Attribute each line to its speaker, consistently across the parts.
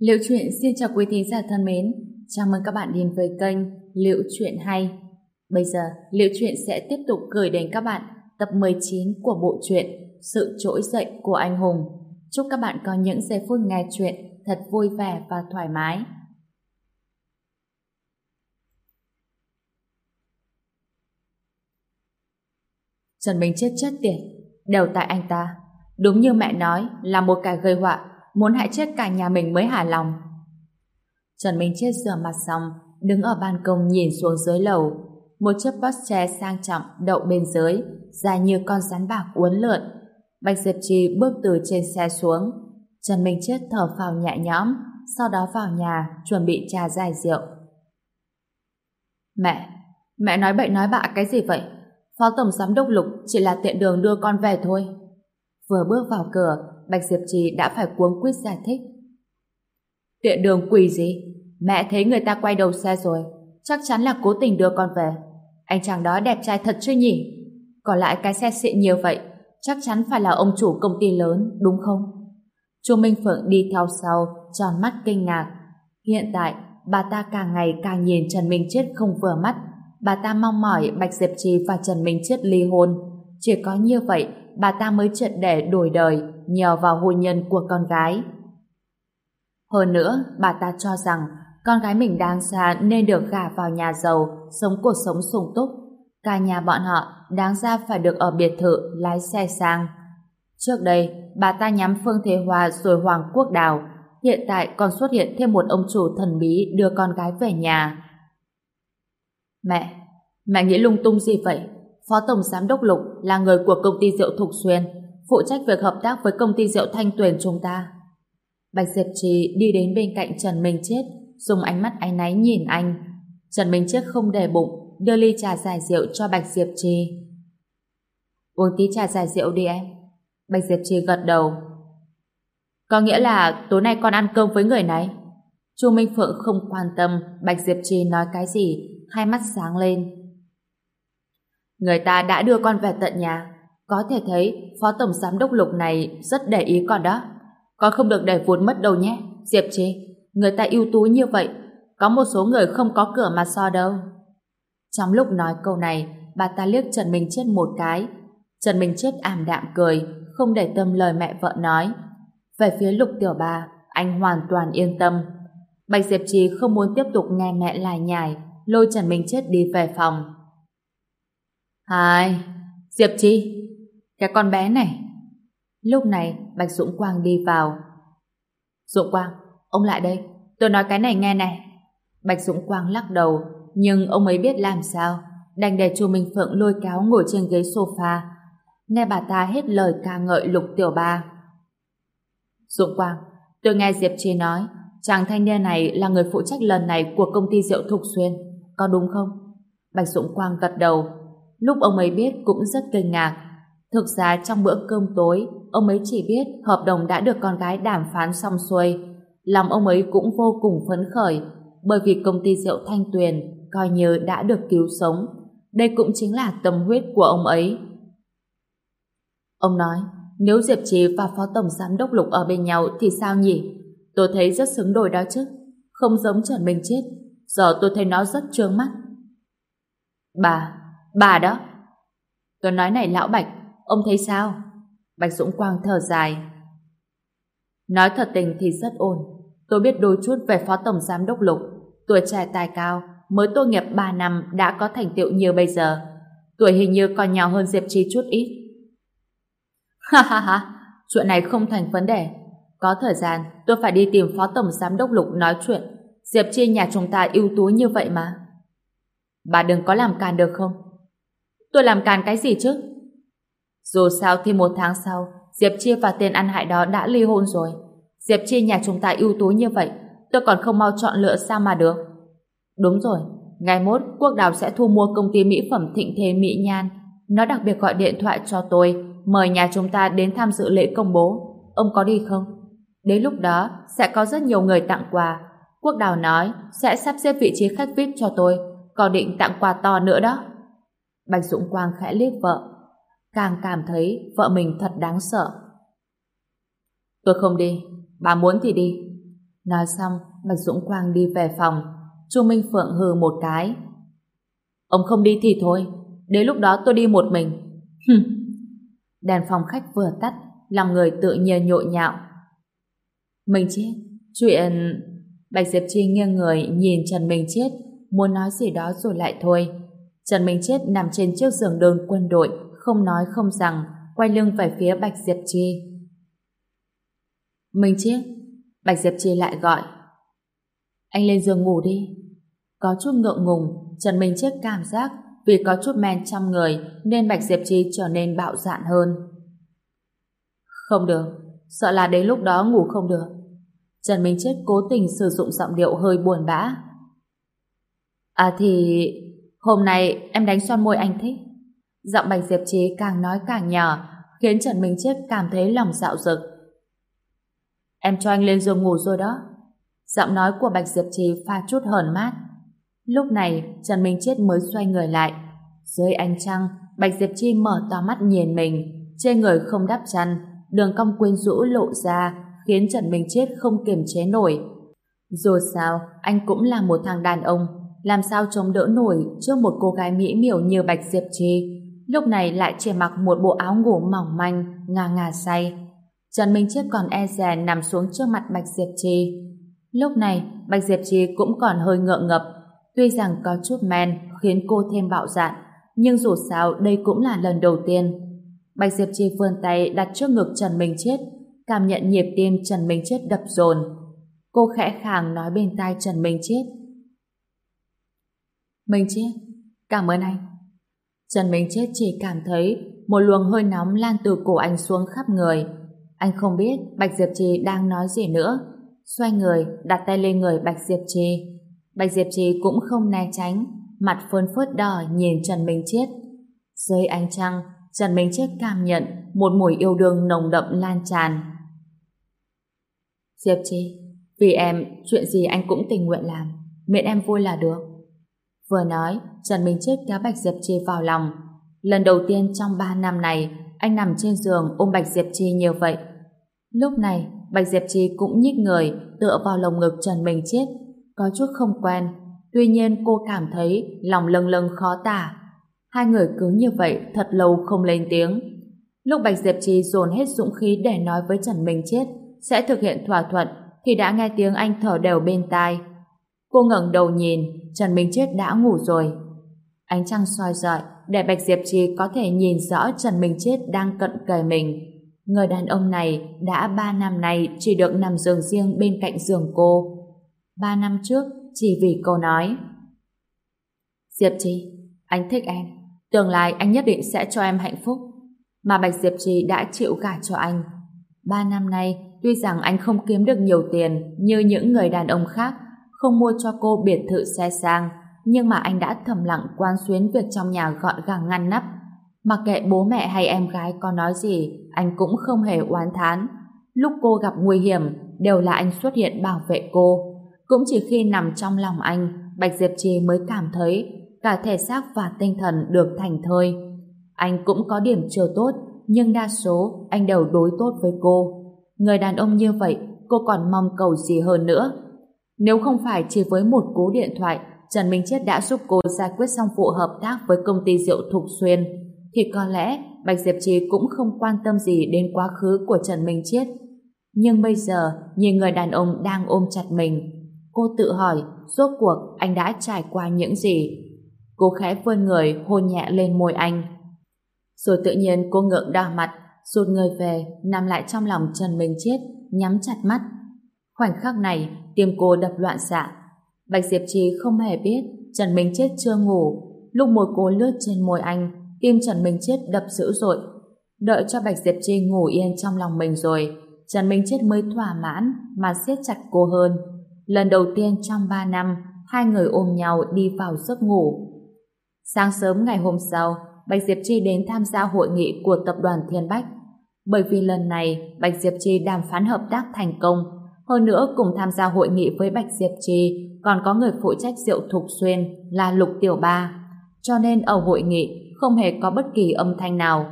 Speaker 1: Liệu truyện xin chào quý thính giả thân mến. Chào mừng các bạn đến với kênh Liệu truyện hay. Bây giờ, Liệu truyện sẽ tiếp tục gửi đến các bạn tập 19 của bộ truyện Sự trỗi dậy của anh hùng. Chúc các bạn có những giây phút nghe truyện thật vui vẻ và thoải mái. Trần Minh chết chết tiệt, đều tại anh ta. Đúng như mẹ nói là một kẻ gây họa, muốn hại chết cả nhà mình mới hả lòng. Trần Minh chết rửa mặt xong, đứng ở ban công nhìn xuống dưới lầu. Một chiếc Porsche sang trọng đậu bên dưới, dài như con rắn bạc uốn lượn. Bạch Diệp Trì bước từ trên xe xuống. Trần Minh chết thở phào nhẹ nhõm, sau đó vào nhà chuẩn bị trà dài rượu. Mẹ, mẹ nói bậy nói bạ cái gì vậy? Phó Tổng Giám Đốc Lục chỉ là tiện đường đưa con về thôi. Vừa bước vào cửa, Bạch Diệp Trì đã phải cuống quýt giải thích. Tiện đường quỷ gì? Mẹ thấy người ta quay đầu xe rồi, chắc chắn là cố tình đưa con về. Anh chàng đó đẹp trai thật chứ nhỉ? Còn lại cái xe xịn nhiều vậy, chắc chắn phải là ông chủ công ty lớn, đúng không? Chu Minh Phượng đi theo sau, tròn mắt kinh ngạc. Hiện tại, bà ta càng ngày càng nhìn Trần Minh Chết không vừa mắt. Bà ta mong mỏi Bạch Diệp Trì và Trần Minh Chết ly hôn. Chỉ có như vậy, bà ta mới triệt để đổi đời nhờ vào hôn nhân của con gái. Hơn nữa, bà ta cho rằng con gái mình đang xa nên được gả vào nhà giàu, sống cuộc sống sung túc. Cả nhà bọn họ đáng ra phải được ở biệt thự lái xe sang. Trước đây, bà ta nhắm Phương Thế Hoa rồi Hoàng Quốc Đào. Hiện tại còn xuất hiện thêm một ông chủ thần bí đưa con gái về nhà. Mẹ, mẹ nghĩ lung tung gì vậy? Phó Tổng Giám Đốc Lục là người của công ty rượu Thục Xuyên, phụ trách việc hợp tác với công ty rượu Thanh Tuyền chúng ta. Bạch Diệp Trì đi đến bên cạnh Trần Minh Chết, dùng ánh mắt áy náy nhìn anh. Trần Minh Chết không để bụng, đưa ly trà giải rượu cho Bạch Diệp Trì. Uống tí trà giải rượu đi em. Bạch Diệp Trì gật đầu. Có nghĩa là tối nay con ăn cơm với người này? Chu Minh Phượng không quan tâm Bạch Diệp Trì nói cái gì, hai mắt sáng lên. Người ta đã đưa con về tận nhà. Có thể thấy Phó Tổng Giám Đốc Lục này rất để ý con đó. Con không được để vốn mất đâu nhé. Diệp Trì, người ta ưu tú như vậy. Có một số người không có cửa mà so đâu. Trong lúc nói câu này, bà ta liếc Trần Minh Chết một cái. Trần Minh Chết ảm đạm cười, không để tâm lời mẹ vợ nói. Về phía Lục Tiểu Ba, anh hoàn toàn yên tâm. Bạch Diệp Trì không muốn tiếp tục nghe mẹ lải nhải, lôi Trần Minh Chết đi về phòng. Hai, Diệp Chi, cái con bé này. Lúc này, Bạch Dũng Quang đi vào. Dũng Quang, ông lại đây, tôi nói cái này nghe này. Bạch Dũng Quang lắc đầu, nhưng ông ấy biết làm sao, đành để chu Minh Phượng lôi kéo ngồi trên ghế sofa. Nghe bà ta hết lời ca ngợi lục tiểu ba. Dũng Quang, tôi nghe Diệp Chi nói, chàng thanh niên này là người phụ trách lần này của công ty rượu Thục Xuyên, có đúng không? Bạch Dũng Quang gật đầu, Lúc ông ấy biết cũng rất kinh ngạc. Thực ra trong bữa cơm tối, ông ấy chỉ biết hợp đồng đã được con gái đàm phán xong xuôi. Lòng ông ấy cũng vô cùng phấn khởi, bởi vì công ty rượu Thanh Tuyền coi như đã được cứu sống. Đây cũng chính là tâm huyết của ông ấy. Ông nói, nếu Diệp trì và Phó Tổng Giám Đốc Lục ở bên nhau thì sao nhỉ? Tôi thấy rất xứng đôi đó chứ. Không giống Trần Minh Chết. Giờ tôi thấy nó rất trương mắt. Bà, Bà đó. Tôi nói này lão Bạch, ông thấy sao? Bạch Dũng Quang thở dài. Nói thật tình thì rất ổn. Tôi biết đôi chút về Phó Tổng Giám Đốc Lục. Tuổi trẻ tài cao, mới tốt nghiệp 3 năm đã có thành tựu như bây giờ. Tuổi hình như còn nhỏ hơn Diệp Chi chút ít. Ha ha ha, chuyện này không thành vấn đề. Có thời gian, tôi phải đi tìm Phó Tổng Giám Đốc Lục nói chuyện. Diệp Chi nhà chúng ta ưu tú như vậy mà. Bà đừng có làm càn được không? Tôi làm càn cái gì chứ? Dù sao thì một tháng sau, Diệp chi và tên ăn hại đó đã ly hôn rồi. Diệp chi nhà chúng ta ưu tú như vậy, tôi còn không mau chọn lựa sao mà được. Đúng rồi, ngày mốt Quốc Đào sẽ thu mua công ty mỹ phẩm thịnh thế Mỹ Nhan. Nó đặc biệt gọi điện thoại cho tôi, mời nhà chúng ta đến tham dự lễ công bố. Ông có đi không? Đến lúc đó, sẽ có rất nhiều người tặng quà. Quốc Đào nói sẽ sắp xếp vị trí khách VIP cho tôi, còn định tặng quà to nữa đó. Bạch Dũng Quang khẽ liếc vợ, càng cảm thấy vợ mình thật đáng sợ. Tôi không đi, bà muốn thì đi. Nói xong, Bạch Dũng Quang đi về phòng. Chu Minh Phượng hừ một cái. Ông không đi thì thôi, đến lúc đó tôi đi một mình. Hừm. Đèn phòng khách vừa tắt, lòng người tự nhiên nhộn nhạo. Mình chết, chuyện... Bạch Diệp Chi nghiêng người nhìn Trần Minh Chết, muốn nói gì đó rồi lại thôi. Trần Minh Chết nằm trên chiếc giường đơn quân đội, không nói không rằng, quay lưng về phía Bạch Diệp Chi. Minh Chết, Bạch Diệp Chi lại gọi. Anh lên giường ngủ đi. Có chút ngượng ngùng, Trần Minh Chết cảm giác vì có chút men trong người nên Bạch Diệp Chi trở nên bạo dạn hơn. Không được, sợ là đến lúc đó ngủ không được. Trần Minh Chết cố tình sử dụng giọng điệu hơi buồn bã. À thì... Hôm nay em đánh son môi anh thích. Giọng Bạch Diệp Trí càng nói càng nhỏ, khiến Trần Minh Chết cảm thấy lòng dạo dực. Em cho anh lên giường ngủ rồi đó. Giọng nói của Bạch Diệp Trí pha chút hờn mát. Lúc này, Trần Minh Chết mới xoay người lại. Dưới ánh trăng, Bạch Diệp Chi mở to mắt nhìn mình, trên người không đắp chăn, đường cong quyến rũ lộ ra, khiến Trần Minh Chết không kiềm chế nổi. Dù sao, anh cũng là một thằng đàn ông, làm sao chống đỡ nổi trước một cô gái mỹ miều như Bạch Diệp Trì? Lúc này lại chỉ mặc một bộ áo ngủ mỏng manh, ngà ngà say. Trần Minh Chết còn e dè nằm xuống trước mặt Bạch Diệp Trì. Lúc này, Bạch Diệp Trì cũng còn hơi ngượng ngập. Tuy rằng có chút men khiến cô thêm bạo dạn, nhưng dù sao đây cũng là lần đầu tiên. Bạch Diệp Trì vươn tay đặt trước ngực Trần Minh Chết, cảm nhận nhịp tim Trần Minh Chết đập dồn. Cô khẽ khàng nói bên tai Trần Minh Chết. Minh Chết, cảm ơn anh. Trần Minh Chết chỉ cảm thấy một luồng hơi nóng lan từ cổ anh xuống khắp người. Anh không biết Bạch Diệp Trì đang nói gì nữa. Xoay người, đặt tay lên người Bạch Diệp Trì. Bạch Diệp Trì cũng không né tránh, mặt phơn phớt đỏ nhìn Trần Minh Chết. Dưới ánh trăng, Trần Minh Chết cảm nhận một mùi yêu đương nồng đậm lan tràn. Diệp Trì, vì em, chuyện gì anh cũng tình nguyện làm, miễn em vui là được. Vừa nói, Trần Minh Chết kéo Bạch Diệp Chi vào lòng. Lần đầu tiên trong ba năm này, anh nằm trên giường ôm Bạch Diệp Chi nhiều vậy. Lúc này, Bạch Diệp Chi cũng nhích người, tựa vào lồng ngực Trần Minh Chết. Có chút không quen, tuy nhiên cô cảm thấy lòng lâng lâng khó tả. Hai người cứ như vậy thật lâu không lên tiếng. Lúc Bạch Diệp Chi dồn hết dũng khí để nói với Trần Minh Chết sẽ thực hiện thỏa thuận thì đã nghe tiếng anh thở đều bên tai. Cô ngẩng đầu nhìn, Trần Minh Chết đã ngủ rồi. Ánh trăng soi rọi, để Bạch Diệp Trì có thể nhìn rõ Trần Minh Chết đang cận kề mình. Người đàn ông này đã ba năm nay chỉ được nằm giường riêng bên cạnh giường cô. Ba năm trước, chỉ vì cô nói. Diệp Trì, anh thích em. Tương lai anh nhất định sẽ cho em hạnh phúc. Mà Bạch Diệp Trì đã chịu gả cho anh. Ba năm nay, tuy rằng anh không kiếm được nhiều tiền như những người đàn ông khác, không mua cho cô biệt thự xe sang, nhưng mà anh đã thầm lặng quan xuyến việc trong nhà gọn gàng ngăn nắp. Mặc kệ bố mẹ hay em gái có nói gì, anh cũng không hề oán thán. Lúc cô gặp nguy hiểm, đều là anh xuất hiện bảo vệ cô. Cũng chỉ khi nằm trong lòng anh, Bạch Diệp Trì mới cảm thấy cả thể xác và tinh thần được thành thơi. Anh cũng có điểm chưa tốt, nhưng đa số anh đều đối tốt với cô. Người đàn ông như vậy, cô còn mong cầu gì hơn nữa. Nếu không phải chỉ với một cú điện thoại, Trần Minh Chết đã giúp cô giải quyết xong vụ hợp tác với công ty rượu Thục Xuyên, thì có lẽ Bạch Diệp Trì cũng không quan tâm gì đến quá khứ của Trần Minh Chết. Nhưng bây giờ, nhìn người đàn ông đang ôm chặt mình, cô tự hỏi rốt cuộc anh đã trải qua những gì. Cô khẽ vươn người hôn nhẹ lên môi anh. Rồi tự nhiên cô ngượng đỏ mặt, rụt người về, nằm lại trong lòng Trần Minh Chết, nhắm chặt mắt. Khoảnh khắc này, tim cô đập loạn xạ. Bạch Diệp Trì không hề biết Trần Minh Chết chưa ngủ. Lúc môi cô lướt trên môi anh, tim Trần Minh Chết đập dữ dội. Đợi cho Bạch Diệp Trì ngủ yên trong lòng mình rồi, Trần Minh Chết mới thỏa mãn mà siết chặt cô hơn. Lần đầu tiên trong ba năm, hai người ôm nhau đi vào giấc ngủ. Sáng sớm ngày hôm sau, Bạch Diệp Chi đến tham gia hội nghị của tập đoàn Thiên Bách. Bởi vì lần này, Bạch Diệp Chi đàm phán hợp tác thành công, hơn nữa cùng tham gia hội nghị với Bạch Diệp Trì còn có người phụ trách rượu Thục Xuyên là Lục Tiểu Ba. Cho nên ở hội nghị không hề có bất kỳ âm thanh nào.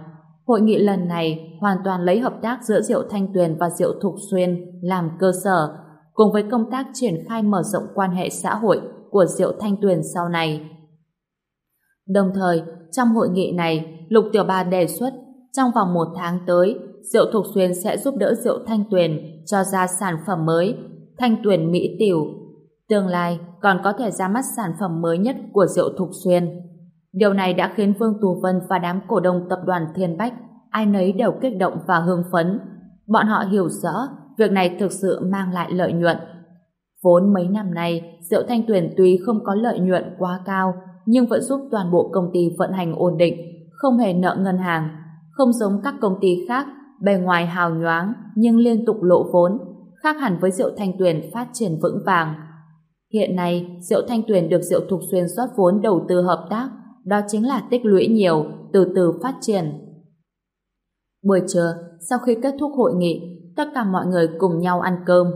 Speaker 1: Hội nghị lần này hoàn toàn lấy hợp tác giữa rượu Thanh Tuyền và rượu Thục Xuyên làm cơ sở, cùng với công tác triển khai mở rộng quan hệ xã hội của Diệu Thanh Tuyền sau này. Đồng thời, trong hội nghị này, Lục Tiểu Ba đề xuất trong vòng một tháng tới, Diệu Thục Xuyên sẽ giúp đỡ Diệu Thanh Tuyền cho ra sản phẩm mới, Thanh Tuyền Mỹ Tiểu. Tương lai còn có thể ra mắt sản phẩm mới nhất của Diệu Thục Xuyên. Điều này đã khiến Vương Tù Vân và đám cổ đông tập đoàn Thiên Bách ai nấy đều kích động và hưng phấn. Bọn họ hiểu rõ việc này thực sự mang lại lợi nhuận. Vốn mấy năm nay, Diệu Thanh Tuyền tuy không có lợi nhuận quá cao, nhưng vẫn giúp toàn bộ công ty vận hành ổn định, không hề nợ ngân hàng. Không giống các công ty khác, bề ngoài hào nhoáng nhưng liên tục lộ vốn, khác hẳn với rượu Thanh Tuyền phát triển vững vàng. Hiện nay, rượu Thanh Tuyền được rượu Thục Xuyên rót vốn đầu tư hợp tác, đó chính là tích lũy nhiều, từ từ phát triển. Buổi trưa, sau khi kết thúc hội nghị, tất cả mọi người cùng nhau ăn cơm.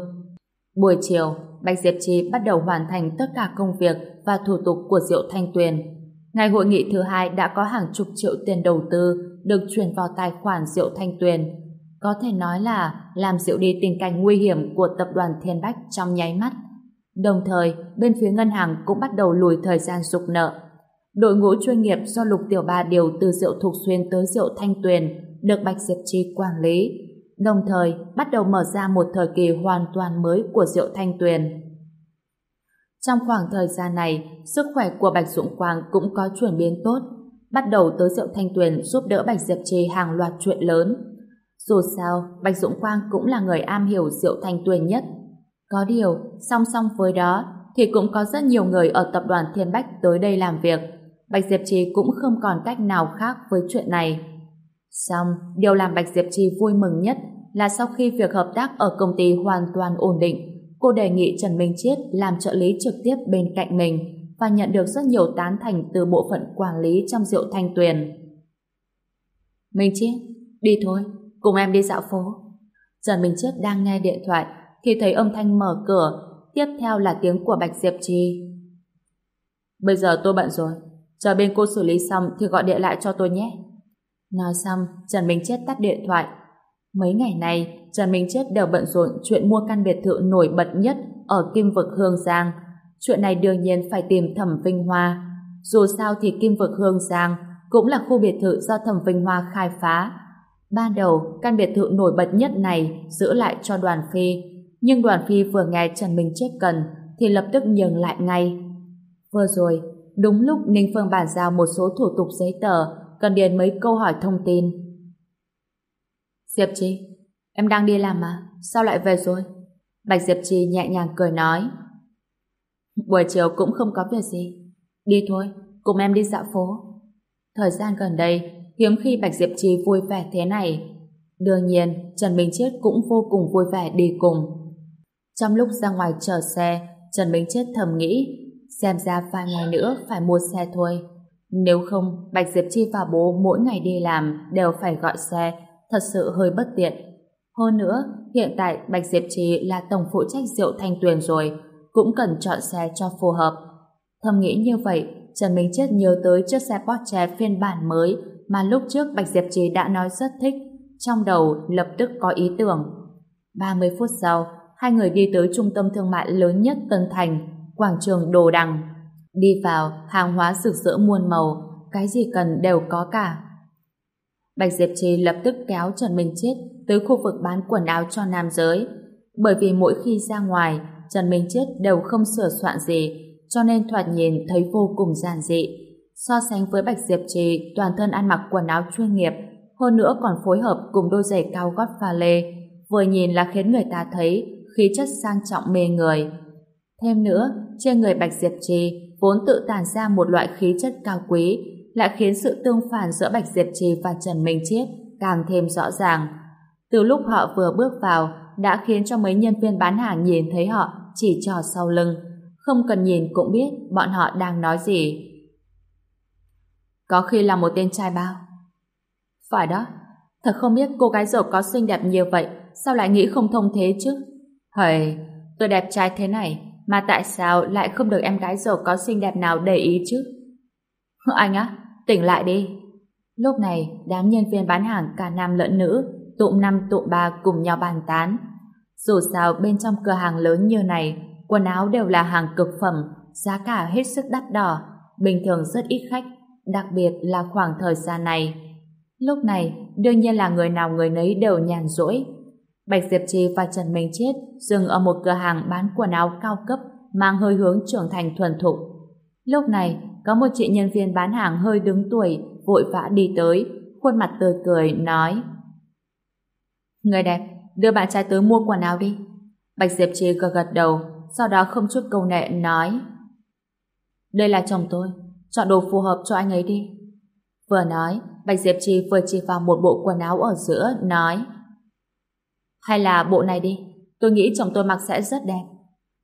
Speaker 1: Buổi chiều, Bạch Diệp Trì bắt đầu hoàn thành tất cả công việc và thủ tục của Diệu Thanh Tuyền. Ngày hội nghị thứ hai đã có hàng chục triệu tiền đầu tư được chuyển vào tài khoản Diệu Thanh Tuyền. Có thể nói là làm Diệu đi tình cảnh nguy hiểm của tập đoàn Thiên Bách trong nháy mắt. Đồng thời, bên phía ngân hàng cũng bắt đầu lùi thời gian dục nợ. Đội ngũ chuyên nghiệp do Lục Tiểu Ba điều từ Diệu Thục Xuyên tới Diệu Thanh Tuyền được Bạch Diệp Chi quản lý, đồng thời bắt đầu mở ra một thời kỳ hoàn toàn mới của Diệu Thanh Tuyền. Trong khoảng thời gian này, sức khỏe của Bạch Dũng Quang cũng có chuyển biến tốt, bắt đầu tới Diệu Thanh Tuyền giúp đỡ Bạch Diệp Trì hàng loạt chuyện lớn. Dù sao, Bạch Dũng Quang cũng là người am hiểu Diệu Thanh Tuyền nhất. Có điều, song song với đó, thì cũng có rất nhiều người ở tập đoàn Thiên Bách tới đây làm việc. Bạch Diệp Trì cũng không còn cách nào khác với chuyện này. Xong, điều làm Bạch Diệp Trì vui mừng nhất là sau khi việc hợp tác ở công ty hoàn toàn ổn định, cô đề nghị Trần Minh Chiết làm trợ lý trực tiếp bên cạnh mình và nhận được rất nhiều tán thành từ bộ phận quản lý trong rượu thanh tuyền. Minh Chiết, đi thôi, cùng em đi dạo phố. Trần Minh Chiết đang nghe điện thoại thì thấy âm thanh mở cửa, tiếp theo là tiếng của Bạch Diệp Trì. Bây giờ tôi bận rồi, chờ bên cô xử lý xong thì gọi điện lại cho tôi nhé. Nói xong, Trần Minh Chết tắt điện thoại. Mấy ngày nay, Trần Minh Chết đều bận rộn chuyện mua căn biệt thự nổi bật nhất ở Kim Vực Hương Giang. Chuyện này đương nhiên phải tìm Thẩm Vinh Hoa. Dù sao thì Kim Vực Hương Giang cũng là khu biệt thự do Thẩm Vinh Hoa khai phá. Ban đầu, căn biệt thự nổi bật nhất này giữ lại cho đoàn phi. Nhưng đoàn phi vừa nghe Trần Minh Chết cần thì lập tức nhường lại ngay. Vừa rồi, đúng lúc Ninh Phương bàn giao một số thủ tục giấy tờ cần điền mấy câu hỏi thông tin. Diệp Trì, em đang đi làm mà, sao lại về rồi? Bạch Diệp Trì nhẹ nhàng cười nói. Buổi chiều cũng không có việc gì. Đi thôi, cùng em đi dạo phố. Thời gian gần đây, hiếm khi Bạch Diệp Trì vui vẻ thế này. Đương nhiên, Trần Minh Chết cũng vô cùng vui vẻ đi cùng. Trong lúc ra ngoài chờ xe, Trần Minh Chết thầm nghĩ, xem ra vài ngày nữa phải mua xe thôi. Nếu không, Bạch Diệp Chi và bố mỗi ngày đi làm đều phải gọi xe, thật sự hơi bất tiện. Hơn nữa, hiện tại Bạch Diệp Trì là tổng phụ trách rượu thanh tuyền rồi, cũng cần chọn xe cho phù hợp. Thầm nghĩ như vậy, Trần Minh Chết nhớ tới chiếc xe Porsche phiên bản mới mà lúc trước Bạch Diệp Trì đã nói rất thích, trong đầu lập tức có ý tưởng. 30 phút sau, hai người đi tới trung tâm thương mại lớn nhất Tân Thành, quảng trường Đồ Đằng. Đi vào, hàng hóa rực rỡ muôn màu, cái gì cần đều có cả. Bạch Diệp Trì lập tức kéo Trần Minh Chết tới khu vực bán quần áo cho nam giới. Bởi vì mỗi khi ra ngoài, Trần Minh Chết đều không sửa soạn gì, cho nên thoạt nhìn thấy vô cùng giản dị. So sánh với Bạch Diệp Trì, toàn thân ăn mặc quần áo chuyên nghiệp, hơn nữa còn phối hợp cùng đôi giày cao gót pha lê, vừa nhìn là khiến người ta thấy khí chất sang trọng mê người. Thêm nữa, trên người Bạch Diệp Trì vốn tự tản ra một loại khí chất cao quý, lại khiến sự tương phản giữa Bạch Diệp Trì và Trần Minh Chiết càng thêm rõ ràng. Từ lúc họ vừa bước vào, đã khiến cho mấy nhân viên bán hàng nhìn thấy họ chỉ trò sau lưng. Không cần nhìn cũng biết bọn họ đang nói gì. Có khi là một tên trai bao. Phải đó, thật không biết cô gái giàu có xinh đẹp như vậy, sao lại nghĩ không thông thế chứ? Hời, tôi đẹp trai thế này, mà tại sao lại không được em gái giàu có xinh đẹp nào để ý chứ? Anh á, tỉnh lại đi. Lúc này, đám nhân viên bán hàng cả nam lẫn nữ, tụm năm tụm ba cùng nhau bàn tán. Dù sao bên trong cửa hàng lớn như này, quần áo đều là hàng cực phẩm, giá cả hết sức đắt đỏ, bình thường rất ít khách, đặc biệt là khoảng thời gian này. Lúc này, đương nhiên là người nào người nấy đều nhàn rỗi. Bạch Diệp Trì và Trần Minh Chết dừng ở một cửa hàng bán quần áo cao cấp mang hơi hướng trưởng thành thuần thục. Lúc này, có một chị nhân viên bán hàng hơi đứng tuổi vội vã đi tới, khuôn mặt tươi cười, nói Người đẹp, đưa bạn trai tới mua quần áo đi. Bạch Diệp Trì gật gật đầu, sau đó không chút câu nệ nói Đây là chồng tôi, chọn đồ phù hợp cho anh ấy đi. Vừa nói, Bạch Diệp Trì vừa chỉ vào một bộ quần áo ở giữa, nói Hay là bộ này đi, tôi nghĩ chồng tôi mặc sẽ rất đẹp.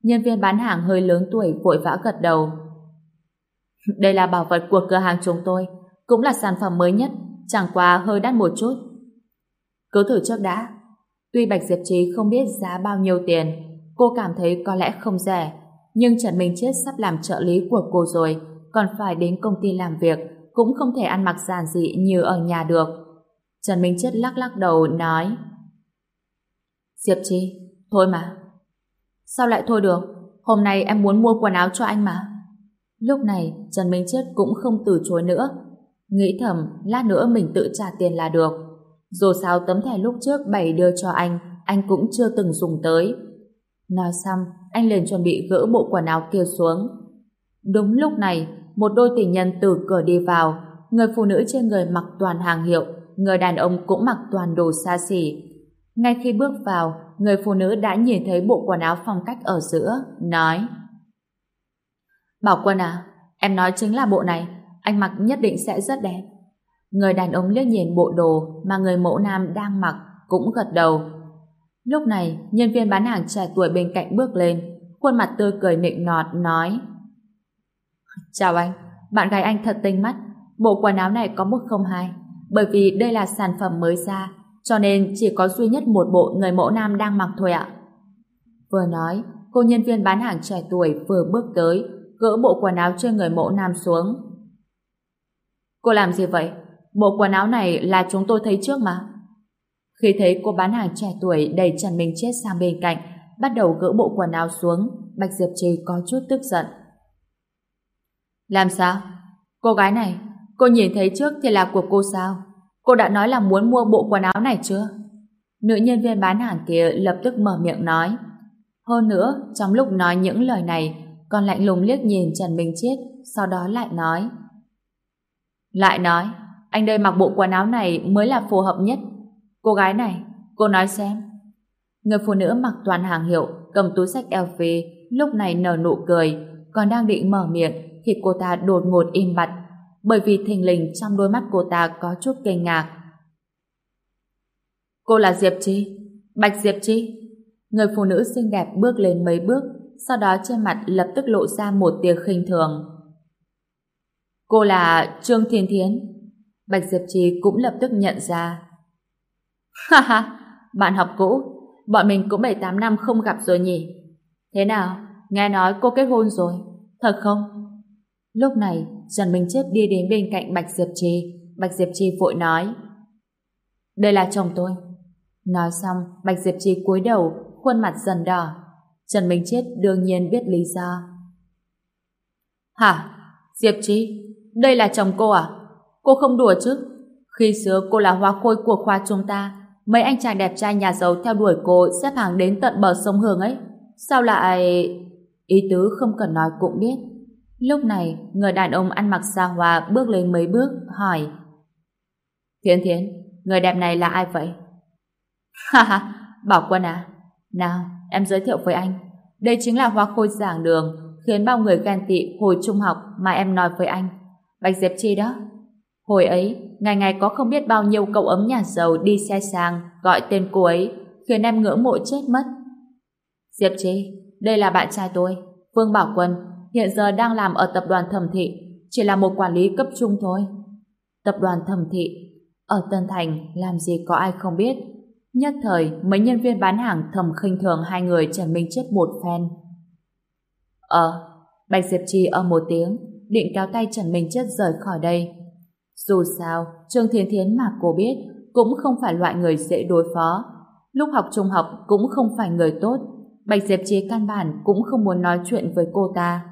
Speaker 1: Nhân viên bán hàng hơi lớn tuổi vội vã gật đầu. Đây là bảo vật của cửa hàng chúng tôi, cũng là sản phẩm mới nhất, chẳng qua hơi đắt một chút. Cứ thử trước đã. Tuy Bạch Diệp Trí không biết giá bao nhiêu tiền, cô cảm thấy có lẽ không rẻ, nhưng Trần Minh Chết sắp làm trợ lý của cô rồi, còn phải đến công ty làm việc, cũng không thể ăn mặc giản dị như ở nhà được. Trần Minh Chết lắc lắc đầu nói Diệp Chi, thôi mà. Sao lại thôi được? Hôm nay em muốn mua quần áo cho anh mà. Lúc này, Trần Minh Chết cũng không từ chối nữa. Nghĩ thầm, lát nữa mình tự trả tiền là được. Dù sao tấm thẻ lúc trước bày đưa cho anh, anh cũng chưa từng dùng tới. Nói xong, anh liền chuẩn bị gỡ bộ quần áo kia xuống. Đúng lúc này, một đôi tình nhân từ cửa đi vào. Người phụ nữ trên người mặc toàn hàng hiệu, người đàn ông cũng mặc toàn đồ xa xỉ. Ngay khi bước vào, người phụ nữ đã nhìn thấy bộ quần áo phong cách ở giữa, nói Bảo Quân à, em nói chính là bộ này, anh mặc nhất định sẽ rất đẹp. Người đàn ông liếc nhìn bộ đồ mà người mẫu nam đang mặc cũng gật đầu. Lúc này, nhân viên bán hàng trẻ tuổi bên cạnh bước lên, khuôn mặt tươi cười nịnh nọt nói Chào anh, bạn gái anh thật tinh mắt, bộ quần áo này có mức không hai, bởi vì đây là sản phẩm mới ra, cho nên chỉ có duy nhất một bộ người mẫu nam đang mặc thôi ạ. Vừa nói, cô nhân viên bán hàng trẻ tuổi vừa bước tới, gỡ bộ quần áo trên người mẫu nam xuống. Cô làm gì vậy? Bộ quần áo này là chúng tôi thấy trước mà. Khi thấy cô bán hàng trẻ tuổi đẩy Trần Minh Chết sang bên cạnh, bắt đầu gỡ bộ quần áo xuống, Bạch Diệp Trì có chút tức giận. Làm sao? Cô gái này, cô nhìn thấy trước thì là của cô sao? Cô đã nói là muốn mua bộ quần áo này chưa? Nữ nhân viên bán hàng kia lập tức mở miệng nói. Hơn nữa, trong lúc nói những lời này, còn lạnh lùng liếc nhìn Trần Minh Chết, sau đó lại nói. Lại nói, anh đây mặc bộ quần áo này mới là phù hợp nhất. Cô gái này, cô nói xem. Người phụ nữ mặc toàn hàng hiệu, cầm túi sách LV, lúc này nở nụ cười, còn đang định mở miệng thì cô ta đột ngột im bặt, bởi vì thình lình trong đôi mắt cô ta có chút kinh ngạc. Cô là Diệp Chi? Bạch Diệp Chi? Người phụ nữ xinh đẹp bước lên mấy bước, sau đó trên mặt lập tức lộ ra một tia khinh thường. Cô là Trương Thiên Thiến. Bạch Diệp Trì cũng lập tức nhận ra. Ha ha, bạn học cũ, bọn mình cũng 7-8 năm không gặp rồi nhỉ. Thế nào, nghe nói cô kết hôn rồi, thật không? Lúc này, Trần Minh Chết đi đến bên cạnh Bạch Diệp Trì. Bạch Diệp Trì vội nói. Đây là chồng tôi. Nói xong, Bạch Diệp Trì cúi đầu, khuôn mặt dần đỏ. Trần Minh Chết đương nhiên biết lý do. Hả? Diệp Chi, đây là chồng cô à? Cô không đùa chứ? Khi xưa cô là hoa khôi của khoa chúng ta, mấy anh chàng đẹp trai nhà giàu theo đuổi cô xếp hàng đến tận bờ sông Hương ấy. Sao lại... Ý tứ không cần nói cũng biết. Lúc này, người đàn ông ăn mặc xa hoa bước lên mấy bước, hỏi Thiến Thiến, người đẹp này là ai vậy? Ha ha, Bảo Quân à? Nào, em giới thiệu với anh. Đây chính là hoa khôi giảng đường, khiến bao người ghen tị hồi trung học mà em nói với anh. Bạch Diệp Chi đó. Hồi ấy, ngày ngày có không biết bao nhiêu cậu ấm nhà giàu đi xe sang gọi tên cô ấy, khiến em ngỡ mộ chết mất. Diệp Chi, đây là bạn trai tôi, Vương Bảo Quân, hiện giờ đang làm ở tập đoàn thẩm thị, chỉ là một quản lý cấp trung thôi. Tập đoàn thẩm thị, ở Tân Thành làm gì có ai không biết, Nhất thời, mấy nhân viên bán hàng thầm khinh thường hai người Trần Minh Chết một phen. Ờ, Bạch Diệp Trì ở một tiếng, định kéo tay Trần Minh Chết rời khỏi đây. Dù sao, Trương Thiên Thiến mà cô biết cũng không phải loại người dễ đối phó. Lúc học trung học cũng không phải người tốt. Bạch Diệp Trì căn bản cũng không muốn nói chuyện với cô ta.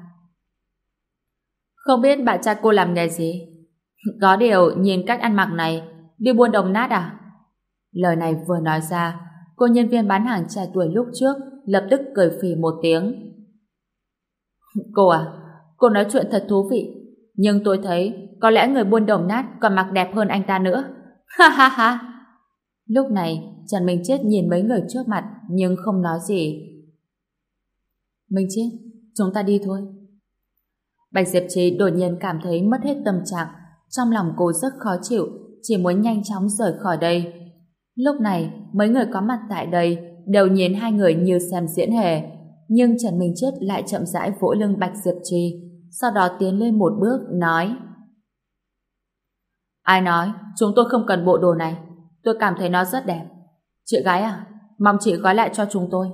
Speaker 1: Không biết bạn trai cô làm nghề gì? Có điều nhìn cách ăn mặc này, đi buôn đồng nát à? Lời này vừa nói ra, cô nhân viên bán hàng trẻ tuổi lúc trước lập tức cười phì một tiếng. Cô à, cô nói chuyện thật thú vị, nhưng tôi thấy có lẽ người buôn đồng nát còn mặc đẹp hơn anh ta nữa. Ha ha ha! Lúc này, Trần Minh Chết nhìn mấy người trước mặt nhưng không nói gì. Minh Chết, chúng ta đi thôi. Bạch Diệp Trí đột nhiên cảm thấy mất hết tâm trạng, trong lòng cô rất khó chịu, chỉ muốn nhanh chóng rời khỏi đây. Lúc này, mấy người có mặt tại đây đều nhìn hai người như xem diễn hề, nhưng Trần Minh Chết lại chậm rãi vỗ lưng Bạch Diệp Trì, sau đó tiến lên một bước, nói Ai nói, chúng tôi không cần bộ đồ này, tôi cảm thấy nó rất đẹp. Chị gái à, mong chị gói lại cho chúng tôi.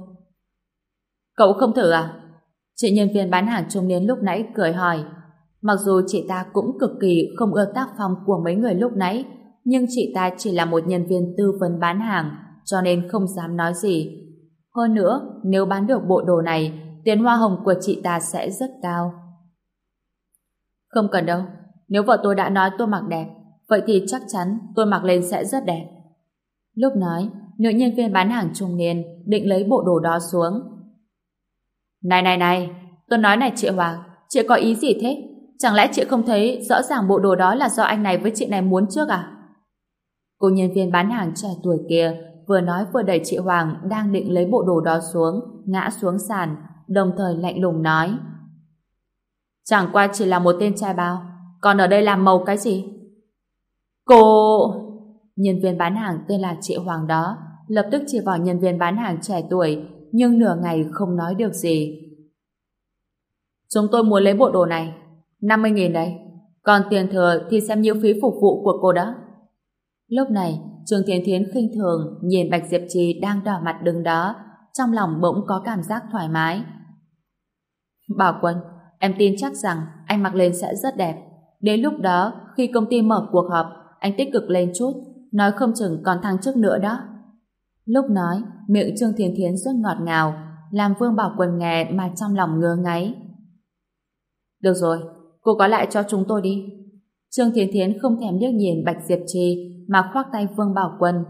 Speaker 1: Cậu không thử à? Chị nhân viên bán hàng trung niên lúc nãy cười hỏi. Mặc dù chị ta cũng cực kỳ không ưa tác phong của mấy người lúc nãy, nhưng chị ta chỉ là một nhân viên tư vấn bán hàng, cho nên không dám nói gì. Hơn nữa, nếu bán được bộ đồ này, tiền hoa hồng của chị ta sẽ rất cao. Không cần đâu, nếu vợ tôi đã nói tôi mặc đẹp, vậy thì chắc chắn tôi mặc lên sẽ rất đẹp. Lúc nói, nữ nhân viên bán hàng trung niên định lấy bộ đồ đó xuống. Này này này, tôi nói này chị Hoàng, chị có ý gì thế? Chẳng lẽ chị không thấy rõ ràng bộ đồ đó là do anh này với chị này muốn trước à? Cô nhân viên bán hàng trẻ tuổi kia vừa nói vừa đẩy chị Hoàng đang định lấy bộ đồ đó xuống, ngã xuống sàn, đồng thời lạnh lùng nói. Chẳng qua chỉ là một tên trai bao, còn ở đây làm màu cái gì? Cô... Nhân viên bán hàng tên là chị Hoàng đó lập tức chỉ vào nhân viên bán hàng trẻ tuổi nhưng nửa ngày không nói được gì. Chúng tôi muốn lấy bộ đồ này 50.000 đấy còn tiền thừa thì xem như phí phục vụ của cô đó. Lúc này Trương Thiên Thiến khinh thường nhìn Bạch Diệp Trì đang đỏ mặt đứng đó trong lòng bỗng có cảm giác thoải mái. Bảo Quân, em tin chắc rằng anh mặc lên sẽ rất đẹp. Đến lúc đó, khi công ty mở cuộc họp, anh tích cực lên chút, nói không chừng còn thăng chức nữa đó. Lúc nói, miệng Trương Thiên Thiến rất ngọt ngào, làm Vương Bảo Quân nghe mà trong lòng ngứa ngáy. Được rồi, cô có lại cho chúng tôi đi. Trương Thiên Thiến không thèm liếc nhìn Bạch Diệp Trì mà khoác tay Vương Bảo Quân.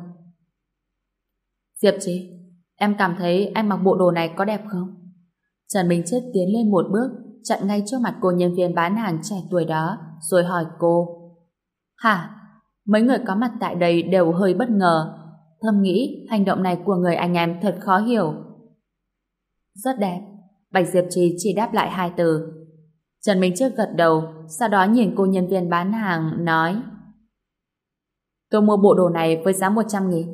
Speaker 1: Diệp chế, em cảm thấy anh mặc bộ đồ này có đẹp không? Trần Minh Chết tiến lên một bước, chặn ngay trước mặt cô nhân viên bán hàng trẻ tuổi đó, rồi hỏi cô. Hả? Mấy người có mặt tại đây đều hơi bất ngờ, thầm nghĩ hành động này của người anh em thật khó hiểu. Rất đẹp. Bạch Diệp Trì chỉ đáp lại hai từ. Trần Minh Trước gật đầu, sau đó nhìn cô nhân viên bán hàng, nói Tôi mua bộ đồ này với giá 100 nghìn.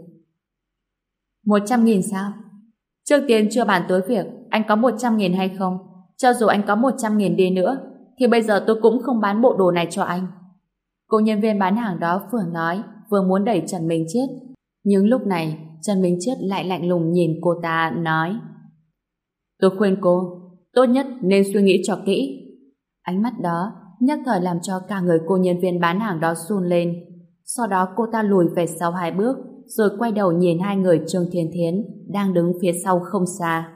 Speaker 1: 100 nghìn sao? Trước tiên chưa bàn tới việc anh có 100 nghìn hay không. Cho dù anh có 100 nghìn đi nữa, thì bây giờ tôi cũng không bán bộ đồ này cho anh. Cô nhân viên bán hàng đó vừa nói, vừa muốn đẩy Trần Minh Chết nhưng lúc này, Trần Minh Chết lại lạnh lùng nhìn cô ta, nói Tôi khuyên cô, tốt nhất nên suy nghĩ cho kỹ. Ánh mắt đó nhất thời làm cho cả người cô nhân viên bán hàng đó run lên. Sau đó cô ta lùi về sau hai bước, rồi quay đầu nhìn hai người Trương Thiên Thiến đang đứng phía sau không xa.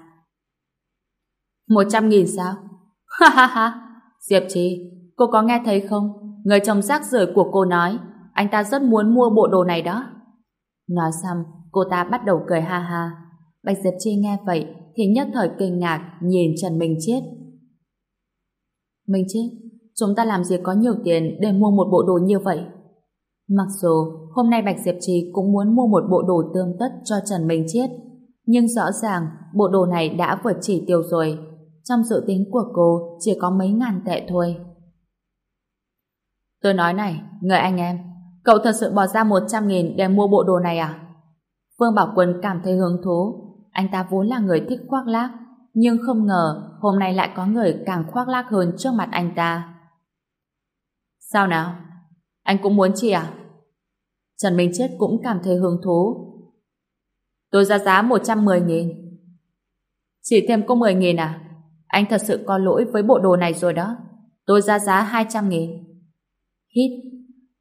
Speaker 1: Một trăm nghìn sao? Ha ha ha! Diệp Trì, cô có nghe thấy không? Người chồng rác rưởi của cô nói anh ta rất muốn mua bộ đồ này đó. Nói xong, cô ta bắt đầu cười ha ha. Bạch Diệp Chi nghe vậy thì nhất thời kinh ngạc nhìn Trần Minh Chết. Minh Chết, chúng ta làm gì có nhiều tiền để mua một bộ đồ như vậy? Mặc dù hôm nay Bạch Diệp Trì cũng muốn mua một bộ đồ tươm tất cho Trần Minh Chết, nhưng rõ ràng bộ đồ này đã vượt chỉ tiêu rồi. Trong dự tính của cô chỉ có mấy ngàn tệ thôi. Tôi nói này, người anh em, Cậu thật sự bỏ ra 100 nghìn để mua bộ đồ này à? Vương Bảo Quân cảm thấy hứng thú. Anh ta vốn là người thích khoác lác, nhưng không ngờ hôm nay lại có người càng khoác lác hơn trước mặt anh ta. Sao nào? Anh cũng muốn chi à? Trần Minh Chết cũng cảm thấy hứng thú. Tôi ra giá 110 nghìn. Chỉ thêm có 10 nghìn à? Anh thật sự có lỗi với bộ đồ này rồi đó. Tôi ra giá 200 nghìn. Hít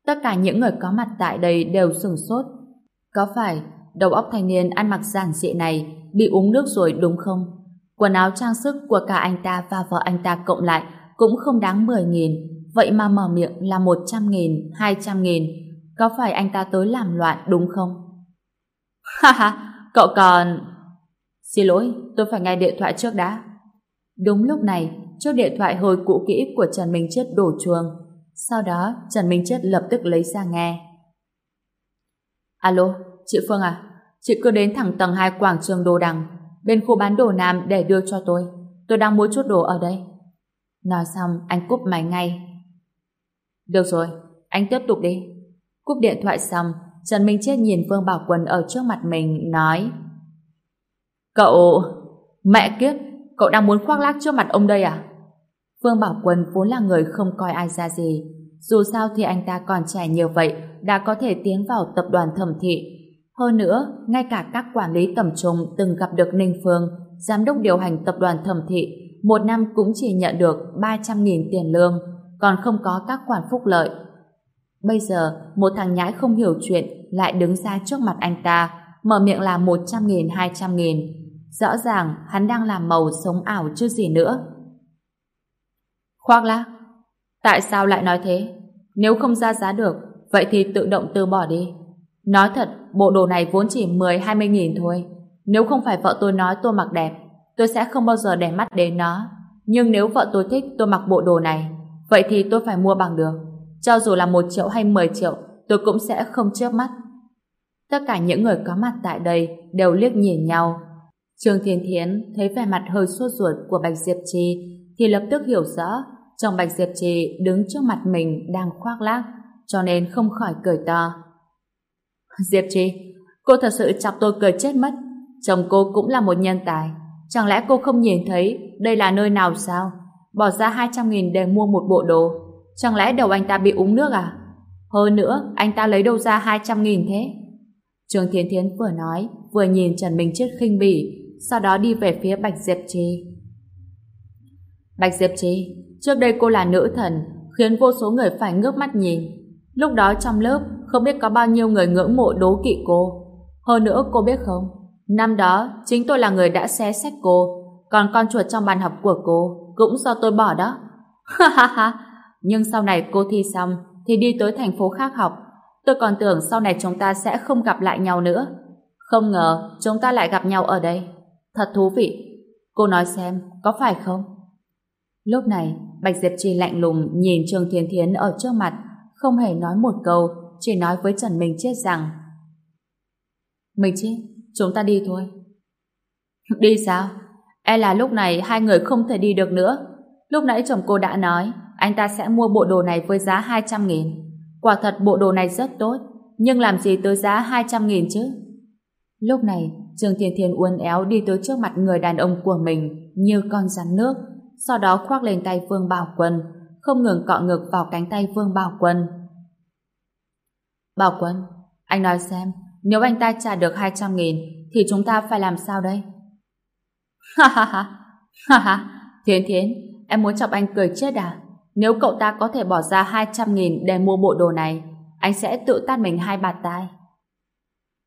Speaker 1: Tất cả những người có mặt tại đây đều sừng sốt. Có phải đầu óc thanh niên ăn mặc giản dị này bị uống nước rồi đúng không? Quần áo trang sức của cả anh ta và vợ anh ta cộng lại cũng không đáng 10.000, vậy mà mở miệng là 100.000, 200.000. Có phải anh ta tới làm loạn đúng không? Ha ha, cậu còn... Xin lỗi, tôi phải nghe điện thoại trước đã. Đúng lúc này, chiếc điện thoại hồi cũ kỹ của Trần Minh Chết đổ chuông. Sau đó, Trần Minh Chết lập tức lấy ra nghe. Alo, chị Phương à? Chị cứ đến thẳng tầng 2 quảng trường Đồ Đằng, bên khu bán đồ Nam để đưa cho tôi. Tôi đang mua chút đồ ở đây. Nói xong, anh cúp máy ngay. Được rồi, anh tiếp tục đi. Cúp điện thoại xong, Trần Minh Chết nhìn Vương Bảo Quân ở trước mặt mình, nói Cậu... Mẹ kiếp, cậu đang muốn khoác lác trước mặt ông đây à? Vương Bảo Quân vốn là người không coi ai ra gì. Dù sao thì anh ta còn trẻ nhiều vậy, đã có thể tiến vào tập đoàn thẩm thị. Hơn nữa, ngay cả các quản lý tầm trung từng gặp được Ninh Phương, giám đốc điều hành tập đoàn thẩm thị, một năm cũng chỉ nhận được 300.000 tiền lương, còn không có các khoản phúc lợi. Bây giờ, một thằng nhãi không hiểu chuyện lại đứng ra trước mặt anh ta, mở miệng là 100.000, 200.000. Rõ ràng hắn đang làm màu sống ảo chứ gì nữa. Khoác lác, tại sao lại nói thế? Nếu không ra giá được, vậy thì tự động từ bỏ đi. Nói thật, bộ đồ này vốn chỉ 10-20 nghìn thôi. Nếu không phải vợ tôi nói tôi mặc đẹp, tôi sẽ không bao giờ để mắt đến nó. Nhưng nếu vợ tôi thích tôi mặc bộ đồ này, vậy thì tôi phải mua bằng được. Cho dù là 1 triệu hay 10 triệu, tôi cũng sẽ không chớp mắt. Tất cả những người có mặt tại đây đều liếc nhìn nhau. Trương Thiên Thiến thấy vẻ mặt hơi sốt ruột của Bạch Diệp Trì thì lập tức hiểu rõ trong Bạch Diệp Trì đứng trước mặt mình đang khoác lác cho nên không khỏi cười to. Diệp Trì, cô thật sự chọc tôi cười chết mất. Chồng cô cũng là một nhân tài. Chẳng lẽ cô không nhìn thấy đây là nơi nào sao? Bỏ ra 200.000 để mua một bộ đồ. Chẳng lẽ đầu anh ta bị uống nước à? Hơn nữa, anh ta lấy đâu ra 200.000 thế? Trường Thiên Thiến vừa nói, vừa nhìn Trần Minh Chết khinh bỉ, sau đó đi về phía Bạch Diệp Trì. Bạch Diệp Trì, trước đây cô là nữ thần, khiến vô số người phải ngước mắt nhìn. Lúc đó trong lớp, không biết có bao nhiêu người ngưỡng mộ đố kỵ cô. Hơn nữa cô biết không, năm đó chính tôi là người đã xé sách cô, còn con chuột trong bàn học của cô cũng do tôi bỏ đó. Ha ha ha, nhưng sau này cô thi xong thì đi tới thành phố khác học. Tôi còn tưởng sau này chúng ta sẽ không gặp lại nhau nữa. Không ngờ chúng ta lại gặp nhau ở đây. Thật thú vị. Cô nói xem, có phải không? Lúc này, Bạch Diệp Trì lạnh lùng nhìn Trương Thiên Thiến ở trước mặt, không hề nói một câu, chỉ nói với Trần Minh Chết rằng mình Chết, chúng ta đi thôi. Đi sao? E là lúc này hai người không thể đi được nữa. Lúc nãy chồng cô đã nói anh ta sẽ mua bộ đồ này với giá 200 nghìn. Quả thật bộ đồ này rất tốt, nhưng làm gì tới giá 200 nghìn chứ? Lúc này, Trương Thiên Thiên uốn éo đi tới trước mặt người đàn ông của mình như con rắn nước, sau đó khoác lên tay Vương Bảo Quân, không ngừng cọ ngược vào cánh tay Vương Bảo Quân. Bảo Quân, anh nói xem, nếu anh ta trả được 200 nghìn thì chúng ta phải làm sao đây? Ha ha ha, ha ha, thiến Thiến, em muốn chọc anh cười chết à? Nếu cậu ta có thể bỏ ra 200 nghìn để mua bộ đồ này, anh sẽ tự tát mình hai bạt tai.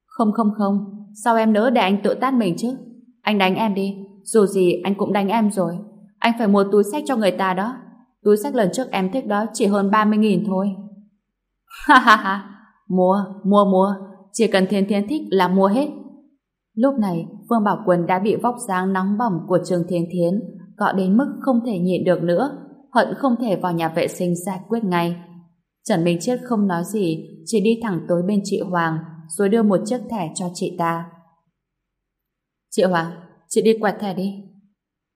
Speaker 1: Không không không, sao em nỡ để anh tự tát mình chứ? Anh đánh em đi, dù gì anh cũng đánh em rồi. Anh phải mua túi sách cho người ta đó. Túi sách lần trước em thích đó chỉ hơn 30 nghìn thôi. Ha ha ha, mua, mua mua, chỉ cần thiên thiên thích là mua hết. Lúc này, Phương Bảo Quân đã bị vóc dáng nóng bỏng của trương Thiên Thiến cọ đến mức không thể nhịn được nữa hận không thể vào nhà vệ sinh giải quyết ngay. Trần Minh Chết không nói gì, chỉ đi thẳng tới bên chị Hoàng, rồi đưa một chiếc thẻ cho chị ta. Chị Hoàng, chị đi quẹt thẻ đi.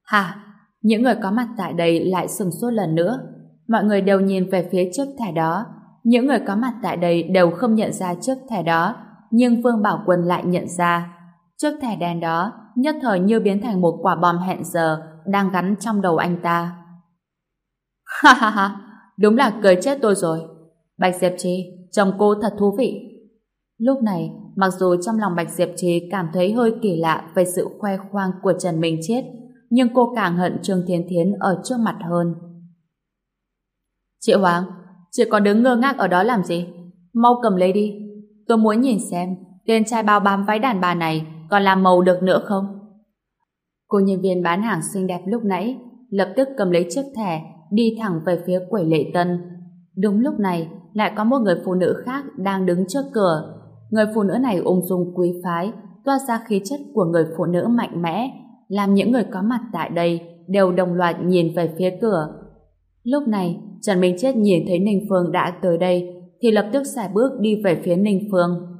Speaker 1: Hả? Những người có mặt tại đây lại sừng sốt lần nữa. Mọi người đều nhìn về phía chiếc thẻ đó. Những người có mặt tại đây đều không nhận ra chiếc thẻ đó, nhưng Vương Bảo Quân lại nhận ra. Chiếc thẻ đen đó nhất thời như biến thành một quả bom hẹn giờ đang gắn trong đầu anh ta. Ha ha ha, đúng là cười chết tôi rồi. Bạch Diệp Trì, chồng cô thật thú vị. Lúc này, mặc dù trong lòng Bạch Diệp Trì cảm thấy hơi kỳ lạ về sự khoe khoang của Trần Minh Chết, nhưng cô càng hận Trương Thiên Thiến ở trước mặt hơn. Chị Hoàng, chị còn đứng ngơ ngác ở đó làm gì? Mau cầm lấy đi. Tôi muốn nhìn xem tên trai bao bám váy đàn bà này còn làm màu được nữa không? Cô nhân viên bán hàng xinh đẹp lúc nãy lập tức cầm lấy chiếc thẻ đi thẳng về phía quầy lệ tân. Đúng lúc này lại có một người phụ nữ khác đang đứng trước cửa. Người phụ nữ này ung dung quý phái toa ra khí chất của người phụ nữ mạnh mẽ làm những người có mặt tại đây đều đồng loạt nhìn về phía cửa. Lúc này, Trần Minh Chết nhìn thấy Ninh Phương đã tới đây thì lập tức xài bước đi về phía Ninh Phương.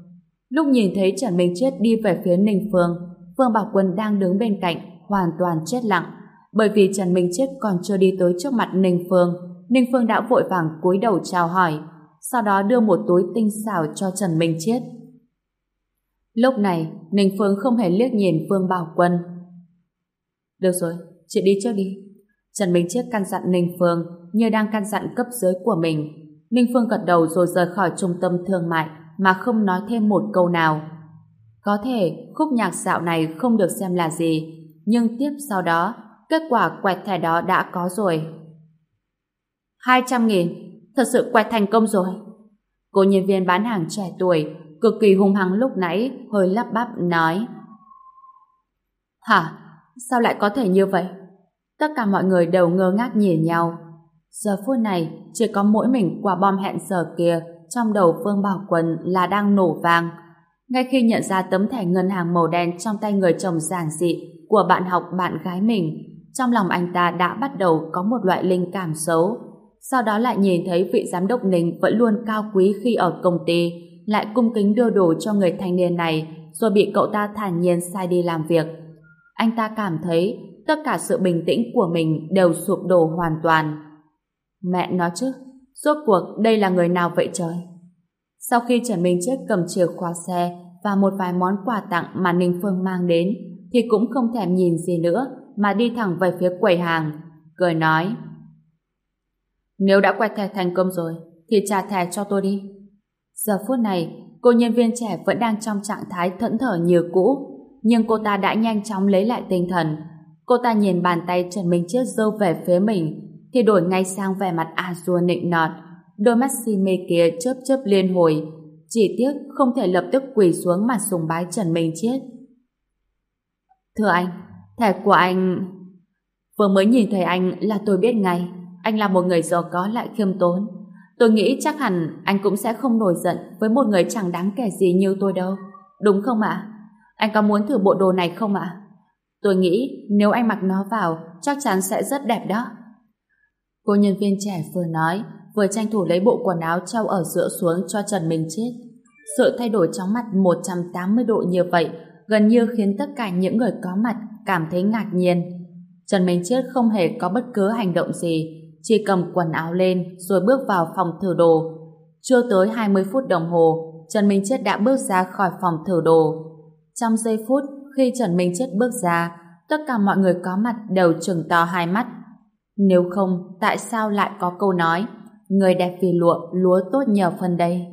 Speaker 1: Lúc nhìn thấy Trần Minh Chết đi về phía Ninh Phương, Phương Bảo Quân đang đứng bên cạnh hoàn toàn chết lặng bởi vì Trần Minh Chết còn chưa đi tới trước mặt Ninh Phương. Ninh Phương đã vội vàng cúi đầu chào hỏi sau đó đưa một túi tinh xảo cho Trần Minh Chết. Lúc này, Ninh Phương không hề liếc nhìn Phương Bảo Quân. Được rồi, chị đi trước đi. Trần Minh Chết căn dặn Ninh Phương như đang căn dặn cấp dưới của mình. Ninh Phương gật đầu rồi rời khỏi trung tâm thương mại mà không nói thêm một câu nào. Có thể khúc nhạc dạo này không được xem là gì, nhưng tiếp sau đó, kết quả quẹt thẻ đó đã có rồi. 200 nghìn, thật sự quẹt thành công rồi. Cô nhân viên bán hàng trẻ tuổi, cực kỳ hung hăng lúc nãy, hơi lắp bắp nói. Hả? Sao lại có thể như vậy? Tất cả mọi người đều ngơ ngác nhìn nhau. Giờ phút này, chỉ có mỗi mình quả bom hẹn giờ kia trong đầu Phương Bảo Quân là đang nổ vang. Ngay khi nhận ra tấm thẻ ngân hàng màu đen trong tay người chồng giản dị của bạn học bạn gái mình, trong lòng anh ta đã bắt đầu có một loại linh cảm xấu. Sau đó lại nhìn thấy vị giám đốc Ninh vẫn luôn cao quý khi ở công ty, lại cung kính đưa đồ cho người thanh niên này, rồi bị cậu ta thản nhiên sai đi làm việc. Anh ta cảm thấy tất cả sự bình tĩnh của mình đều sụp đổ hoàn toàn. Mẹ nói chứ, Rốt cuộc đây là người nào vậy trời? Sau khi Trần Minh Chết cầm chìa khóa xe và một vài món quà tặng mà Ninh Phương mang đến, thì cũng không thèm nhìn gì nữa mà đi thẳng về phía quầy hàng, cười nói Nếu đã quẹt thẻ thành công rồi, thì trả thẻ cho tôi đi. Giờ phút này, cô nhân viên trẻ vẫn đang trong trạng thái thẫn thờ như cũ, nhưng cô ta đã nhanh chóng lấy lại tinh thần. Cô ta nhìn bàn tay Trần Minh Chết dâu về phía mình, thì đổi ngay sang vẻ mặt a dua nịnh nọt. Đôi mắt si mê kia chớp chớp liên hồi. Chỉ tiếc không thể lập tức quỳ xuống mà sùng bái Trần Minh chết. Thưa anh, thẻ của anh vừa mới nhìn thấy anh là tôi biết ngay. Anh là một người giàu có lại khiêm tốn. Tôi nghĩ chắc hẳn anh cũng sẽ không nổi giận với một người chẳng đáng kể gì như tôi đâu. Đúng không ạ? Anh có muốn thử bộ đồ này không ạ? Tôi nghĩ nếu anh mặc nó vào, chắc chắn sẽ rất đẹp đó. Cô nhân viên trẻ vừa nói, vừa tranh thủ lấy bộ quần áo treo ở giữa xuống cho Trần Minh Chết. Sự thay đổi chóng mặt 180 độ như vậy gần như khiến tất cả những người có mặt cảm thấy ngạc nhiên. Trần Minh Chết không hề có bất cứ hành động gì, chỉ cầm quần áo lên rồi bước vào phòng thử đồ. Chưa tới 20 phút đồng hồ, Trần Minh Chết đã bước ra khỏi phòng thử đồ. Trong giây phút khi Trần Minh Chết bước ra, tất cả mọi người có mặt đều trừng to hai mắt, nếu không, tại sao lại có câu nói người đẹp vì lụa, lúa tốt nhờ phần đây?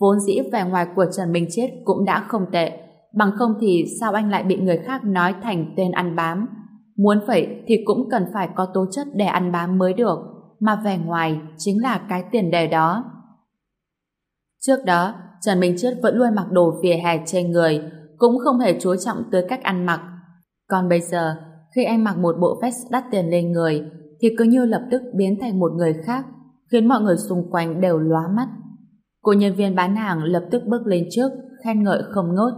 Speaker 1: Vốn dĩ vẻ ngoài của Trần Minh Chết cũng đã không tệ, bằng không thì sao anh lại bị người khác nói thành tên ăn bám? Muốn vậy thì cũng cần phải có tố chất để ăn bám mới được, mà vẻ ngoài chính là cái tiền đề đó. Trước đó, Trần Minh Chết vẫn luôn mặc đồ vỉa hè trên người, cũng không hề chú trọng tới cách ăn mặc. Còn bây giờ, khi anh mặc một bộ vest đắt tiền lên người, thì cứ như lập tức biến thành một người khác, khiến mọi người xung quanh đều lóa mắt. Cô nhân viên bán hàng lập tức bước lên trước, khen ngợi không ngớt.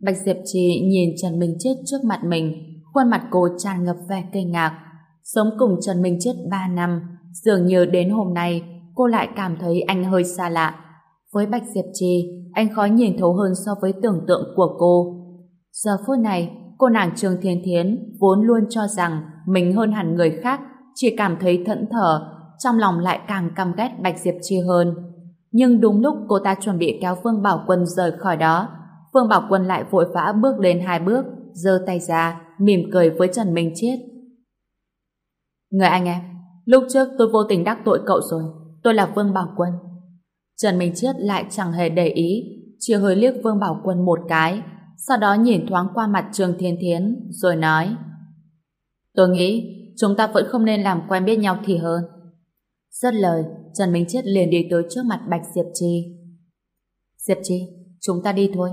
Speaker 1: Bạch Diệp Trì nhìn Trần Minh Chết trước mặt mình, khuôn mặt cô tràn ngập vẻ kinh ngạc. Sống cùng Trần Minh Chết 3 năm, dường như đến hôm nay cô lại cảm thấy anh hơi xa lạ. Với Bạch Diệp Trì, anh khó nhìn thấu hơn so với tưởng tượng của cô. Giờ phút này, cô nàng Trương Thiên Thiến vốn luôn cho rằng mình hơn hẳn người khác chỉ cảm thấy thẫn thờ, trong lòng lại càng căm ghét Bạch Diệp Chi hơn. Nhưng đúng lúc cô ta chuẩn bị kéo Phương Bảo Quân rời khỏi đó, Phương Bảo Quân lại vội vã bước lên hai bước, giơ tay ra, mỉm cười với Trần Minh Chiết. Người anh em, lúc trước tôi vô tình đắc tội cậu rồi, tôi là Vương Bảo Quân. Trần Minh Chiết lại chẳng hề để ý, chỉ hơi liếc Vương Bảo Quân một cái, sau đó nhìn thoáng qua mặt trương Thiên Thiến, rồi nói Tôi nghĩ chúng ta vẫn không nên làm quen biết nhau thì hơn. Rất lời, Trần Minh Chết liền đi tới trước mặt Bạch Diệp Trì. Diệp Trì, chúng ta đi thôi.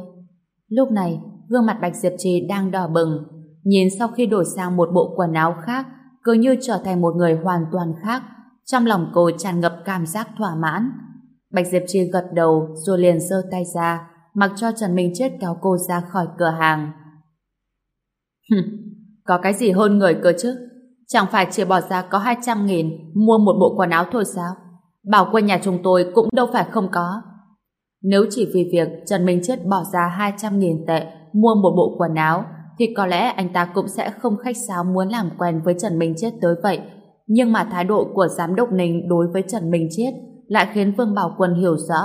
Speaker 1: Lúc này, gương mặt Bạch Diệp Trì đang đỏ bừng. Nhìn sau khi đổi sang một bộ quần áo khác, cứ như trở thành một người hoàn toàn khác. Trong lòng cô tràn ngập cảm giác thỏa mãn. Bạch Diệp Trì gật đầu rồi liền giơ tay ra, mặc cho Trần Minh Chết kéo cô ra khỏi cửa hàng. có cái gì hơn người cơ chứ? Chẳng phải chỉ bỏ ra có 200 nghìn, mua một bộ quần áo thôi sao? Bảo quân nhà chúng tôi cũng đâu phải không có. Nếu chỉ vì việc Trần Minh Chết bỏ ra 200 nghìn tệ mua một bộ quần áo, thì có lẽ anh ta cũng sẽ không khách sáo muốn làm quen với Trần Minh Chết tới vậy. Nhưng mà thái độ của giám đốc Ninh đối với Trần Minh Chết lại khiến Vương Bảo Quân hiểu rõ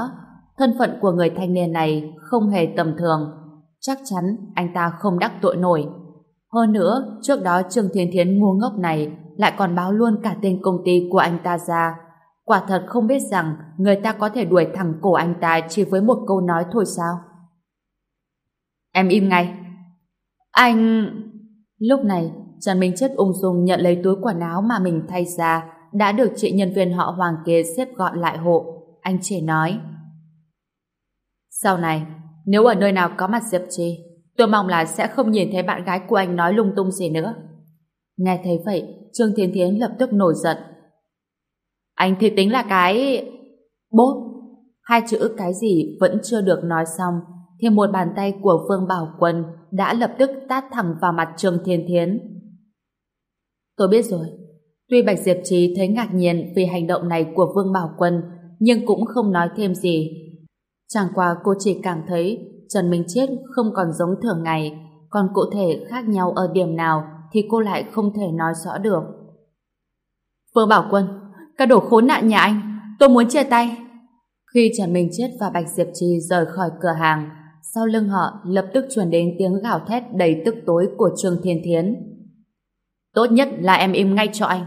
Speaker 1: thân phận của người thanh niên này không hề tầm thường. Chắc chắn anh ta không đắc tội nổi. Hơn nữa, trước đó Trương Thiên Thiến ngu ngốc này lại còn báo luôn cả tên công ty của anh ta ra. Quả thật không biết rằng người ta có thể đuổi thẳng cổ anh ta chỉ với một câu nói thôi sao? Em im ngay. Anh... Lúc này, Trần Minh Chất ung dung nhận lấy túi quần áo mà mình thay ra đã được chị nhân viên họ Hoàng kế xếp gọn lại hộ. Anh chỉ nói Sau này, nếu ở nơi nào có mặt Diệp Trì tôi mong là sẽ không nhìn thấy bạn gái của anh nói lung tung gì nữa. Nghe thấy vậy, Trương Thiên Thiến lập tức nổi giận. Anh thì tính là cái... Bốp! Hai chữ cái gì vẫn chưa được nói xong, thì một bàn tay của Vương Bảo Quân đã lập tức tát thẳng vào mặt Trương Thiên Thiến. Tôi biết rồi. Tuy Bạch Diệp trí thấy ngạc nhiên vì hành động này của Vương Bảo Quân, nhưng cũng không nói thêm gì. Chẳng qua cô chỉ cảm thấy Trần Minh Chết không còn giống thường ngày, còn cụ thể khác nhau ở điểm nào thì cô lại không thể nói rõ được. Vương Bảo Quân, các đồ khốn nạn nhà anh, tôi muốn chia tay. Khi Trần Minh Chết và Bạch Diệp Trì rời khỏi cửa hàng, sau lưng họ lập tức truyền đến tiếng gào thét đầy tức tối của Trương Thiên Thiến. Tốt nhất là em im ngay cho anh.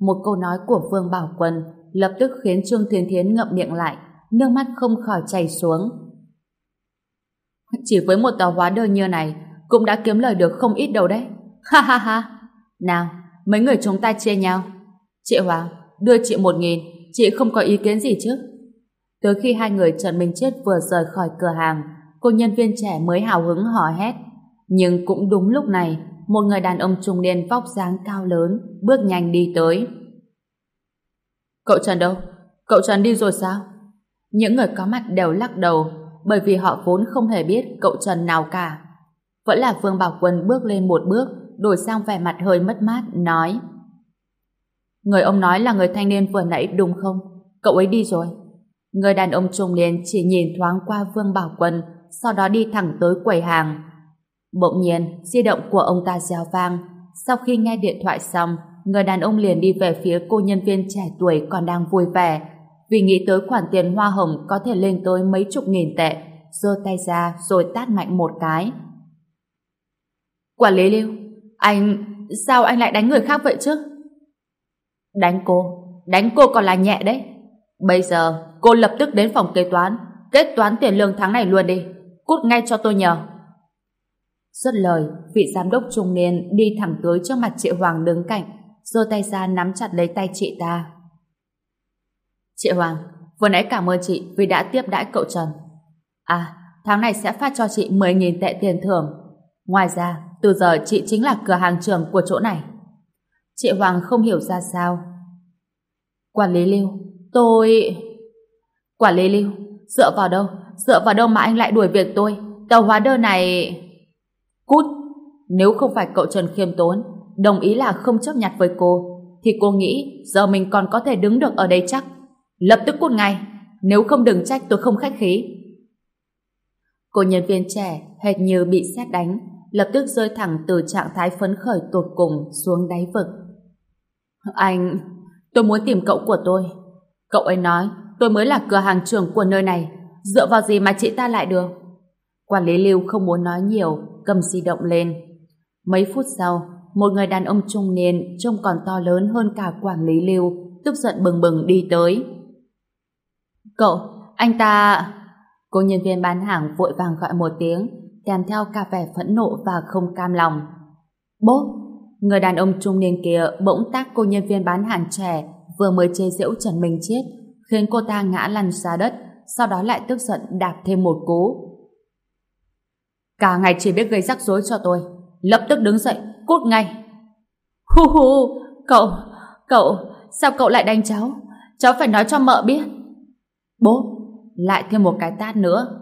Speaker 1: Một câu nói của Vương Bảo Quân lập tức khiến Trương Thiên Thiến ngậm miệng lại, nước mắt không khỏi chảy xuống. Chỉ với một tờ hóa đơn như này cũng đã kiếm lời được không ít đâu đấy. Ha ha ha. Nào, mấy người chúng ta chia nhau. Chị Hoàng, đưa chị một nghìn, chị không có ý kiến gì chứ? Tới khi hai người Trần Minh Chết vừa rời khỏi cửa hàng, cô nhân viên trẻ mới hào hứng hò hét. Nhưng cũng đúng lúc này, một người đàn ông trung niên vóc dáng cao lớn bước nhanh đi tới. Cậu Trần đâu? Cậu Trần đi rồi sao? Những người có mặt đều lắc đầu bởi vì họ vốn không hề biết cậu Trần nào cả. Vẫn là Vương Bảo Quân bước lên một bước đổi sang vẻ mặt hơi mất mát nói Người ông nói là người thanh niên vừa nãy đúng không? Cậu ấy đi rồi. Người đàn ông trung niên chỉ nhìn thoáng qua Vương Bảo Quân sau đó đi thẳng tới quầy hàng. Bỗng nhiên, di động của ông ta reo vang. Sau khi nghe điện thoại xong, người đàn ông liền đi về phía cô nhân viên trẻ tuổi còn đang vui vẻ. Vì nghĩ tới khoản tiền hoa hồng có thể lên tới mấy chục nghìn tệ, giơ tay ra rồi tát mạnh một cái. Quản lý Lưu, anh... sao anh lại đánh người khác vậy chứ? Đánh cô, đánh cô còn là nhẹ đấy. Bây giờ, cô lập tức đến phòng kế toán, kết toán tiền lương tháng này luôn đi. Cút ngay cho tôi nhờ. Xuất lời, vị giám đốc trung niên đi thẳng tới trước mặt chị Hoàng đứng cạnh, giơ tay ra nắm chặt lấy tay chị ta. Chị Hoàng, vừa nãy cảm ơn chị vì đã tiếp đãi cậu Trần. À, tháng này sẽ phát cho chị 10.000 tệ tiền thưởng. Ngoài ra, từ giờ chị chính là cửa hàng trưởng của chỗ này. Chị Hoàng không hiểu ra sao. Quản lý Lưu, tôi... Quản lý Lưu, dựa vào đâu? Dựa vào đâu mà anh lại đuổi việc tôi? Tờ hóa đơn này... Cút! Nếu không phải cậu Trần khiêm tốn, đồng ý là không chấp nhặt với cô, thì cô nghĩ giờ mình còn có thể đứng được ở đây chắc. Lập tức cút ngay, nếu không đừng trách tôi không khách khí. Cô nhân viên trẻ hệt như bị xét đánh, lập tức rơi thẳng từ trạng thái phấn khởi tột cùng xuống đáy vực. Anh, tôi muốn tìm cậu của tôi. Cậu ấy nói tôi mới là cửa hàng trưởng của nơi này, dựa vào gì mà chị ta lại được? Quản lý Lưu không muốn nói nhiều, cầm di động lên. Mấy phút sau, một người đàn ông trung niên trông còn to lớn hơn cả quản lý Lưu, tức giận bừng bừng đi tới. Cậu, anh ta... Cô nhân viên bán hàng vội vàng gọi một tiếng, kèm theo cả vẻ phẫn nộ và không cam lòng. bố, Người đàn ông trung niên kia bỗng tác cô nhân viên bán hàng trẻ vừa mới chê giễu Trần Minh Chết, khiến cô ta ngã lăn ra đất, sau đó lại tức giận đạp thêm một cú. Cả ngày chỉ biết gây rắc rối cho tôi. Lập tức đứng dậy, cút ngay. Hu hu, cậu, cậu, sao cậu lại đánh cháu? Cháu phải nói cho mợ biết. Bố, lại thêm một cái tát nữa.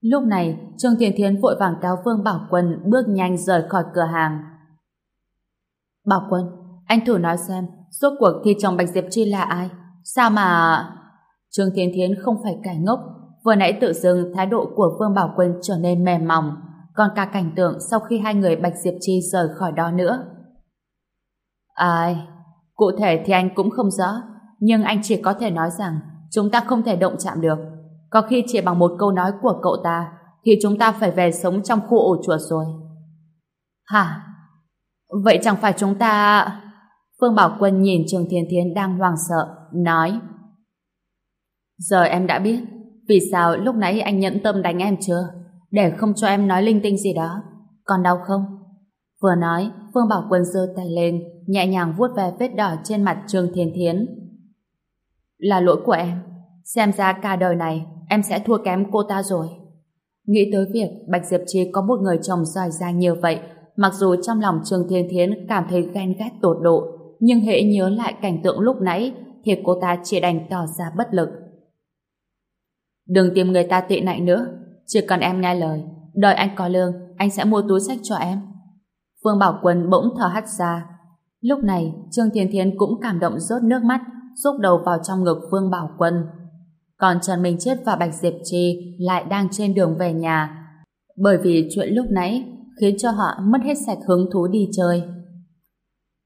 Speaker 1: Lúc này, Trương Thiên Thiến vội vàng kéo Vương Bảo Quân bước nhanh rời khỏi cửa hàng. Bảo Quân, anh thử nói xem, suốt cuộc thì chồng Bạch Diệp Chi là ai? Sao mà... Trương Thiên Thiến không phải cải ngốc, vừa nãy tự dưng thái độ của Vương Bảo Quân trở nên mềm mỏng, còn cả cảnh tượng sau khi hai người Bạch Diệp Chi rời khỏi đó nữa. Ai? Cụ thể thì anh cũng không rõ, nhưng anh chỉ có thể nói rằng chúng ta không thể động chạm được. Có khi chỉ bằng một câu nói của cậu ta thì chúng ta phải về sống trong khu ổ chuột rồi. Hả? Vậy chẳng phải chúng ta... Phương Bảo Quân nhìn Trường Thiên Thiên đang hoang sợ, nói Giờ em đã biết vì sao lúc nãy anh nhẫn tâm đánh em chưa? Để không cho em nói linh tinh gì đó. Còn đau không? Vừa nói, Phương Bảo Quân giơ tay lên, nhẹ nhàng vuốt ve vết đỏ trên mặt Trương Thiên Thiến. Là lỗi của em. Xem ra cả đời này em sẽ thua kém cô ta rồi. Nghĩ tới việc Bạch Diệp Chi có một người chồng giỏi giang như vậy, mặc dù trong lòng Trương Thiên Thiến cảm thấy ghen ghét tột độ, nhưng hệ nhớ lại cảnh tượng lúc nãy thì cô ta chỉ đành tỏ ra bất lực. Đừng tìm người ta tị nạnh nữa, chỉ cần em nghe lời, đợi anh có lương, anh sẽ mua túi sách cho em. Phương Bảo Quân bỗng thở hắt ra. Lúc này, Trương Thiên Thiến cũng cảm động rốt nước mắt, rúc đầu vào trong ngực vương Bảo Quân. Còn Trần Minh Chết và Bạch Diệp Trì lại đang trên đường về nhà. Bởi vì chuyện lúc nãy khiến cho họ mất hết sạch hứng thú đi chơi.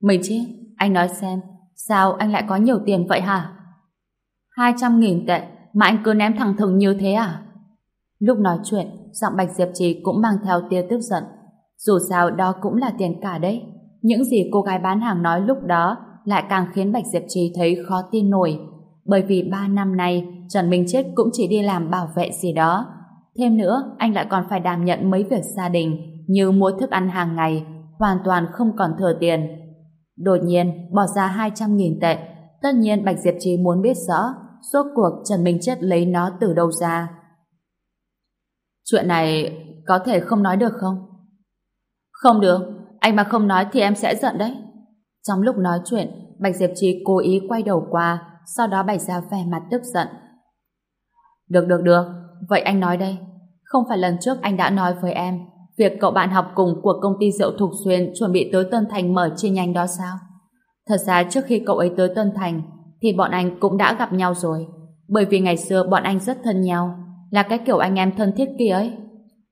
Speaker 1: Minh Chết, anh nói xem, sao anh lại có nhiều tiền vậy hả? 200.000 tệ mà anh cứ ném thẳng thừng như thế à? Lúc nói chuyện, giọng Bạch Diệp Trì cũng mang theo tia tức giận. Dù sao đó cũng là tiền cả đấy. Những gì cô gái bán hàng nói lúc đó lại càng khiến Bạch Diệp Trì thấy khó tin nổi. Bởi vì ba năm nay, Trần Minh Chết cũng chỉ đi làm bảo vệ gì đó. Thêm nữa, anh lại còn phải đảm nhận mấy việc gia đình như mua thức ăn hàng ngày, hoàn toàn không còn thừa tiền. Đột nhiên, bỏ ra 200.000 tệ. Tất nhiên Bạch Diệp Trì muốn biết rõ suốt cuộc Trần Minh Chết lấy nó từ đâu ra. Chuyện này có thể không nói được không? Không được, anh mà không nói thì em sẽ giận đấy. Trong lúc nói chuyện, Bạch Diệp Trì cố ý quay đầu qua, sau đó bày ra vẻ mặt tức giận. Được được được, vậy anh nói đây. Không phải lần trước anh đã nói với em việc cậu bạn học cùng của công ty rượu Thục Xuyên chuẩn bị tới Tân Thành mở chi nhánh đó sao? Thật ra trước khi cậu ấy tới Tân Thành thì bọn anh cũng đã gặp nhau rồi. Bởi vì ngày xưa bọn anh rất thân nhau, là cái kiểu anh em thân thiết kia ấy.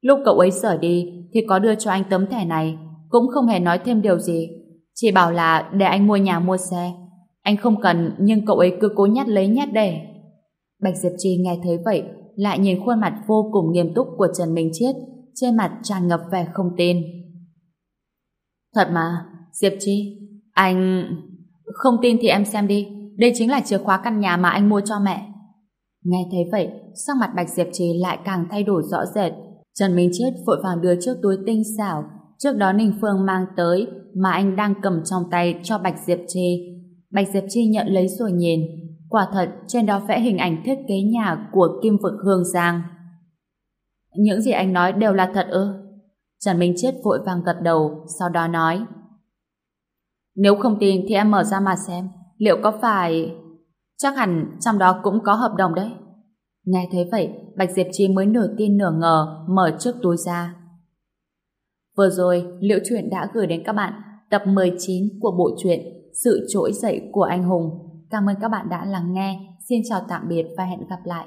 Speaker 1: Lúc cậu ấy rời đi thì có đưa cho anh tấm thẻ này, cũng không hề nói thêm điều gì. Chỉ bảo là để anh mua nhà mua xe. Anh không cần nhưng cậu ấy cứ cố nhát lấy nhát để. Bạch Diệp Trì nghe thấy vậy, lại nhìn khuôn mặt vô cùng nghiêm túc của Trần Minh Chiết, trên mặt tràn ngập vẻ không tin. Thật mà, Diệp Chi, anh... Không tin thì em xem đi, đây chính là chìa khóa căn nhà mà anh mua cho mẹ. Nghe thấy vậy, sắc mặt Bạch Diệp Trì lại càng thay đổi rõ rệt. Trần Minh Chết vội vàng đưa chiếc túi tinh xảo trước đó Ninh Phương mang tới mà anh đang cầm trong tay cho Bạch Diệp chi Bạch Diệp Chi nhận lấy rồi nhìn. Quả thật, trên đó vẽ hình ảnh thiết kế nhà của Kim Vực Hương Giang. Những gì anh nói đều là thật ư? Trần Minh Chết vội vàng gật đầu, sau đó nói Nếu không tin thì em mở ra mà xem, liệu có phải... Chắc hẳn trong đó cũng có hợp đồng đấy. Nghe thấy vậy, Bạch Diệp Chi mới nửa tin nửa ngờ mở chiếc túi ra. Vừa rồi, Liễu Chuyện đã gửi đến các bạn tập 19 của bộ truyện Sự trỗi dậy của anh hùng. Cảm ơn các bạn đã lắng nghe. Xin chào tạm biệt và hẹn gặp lại.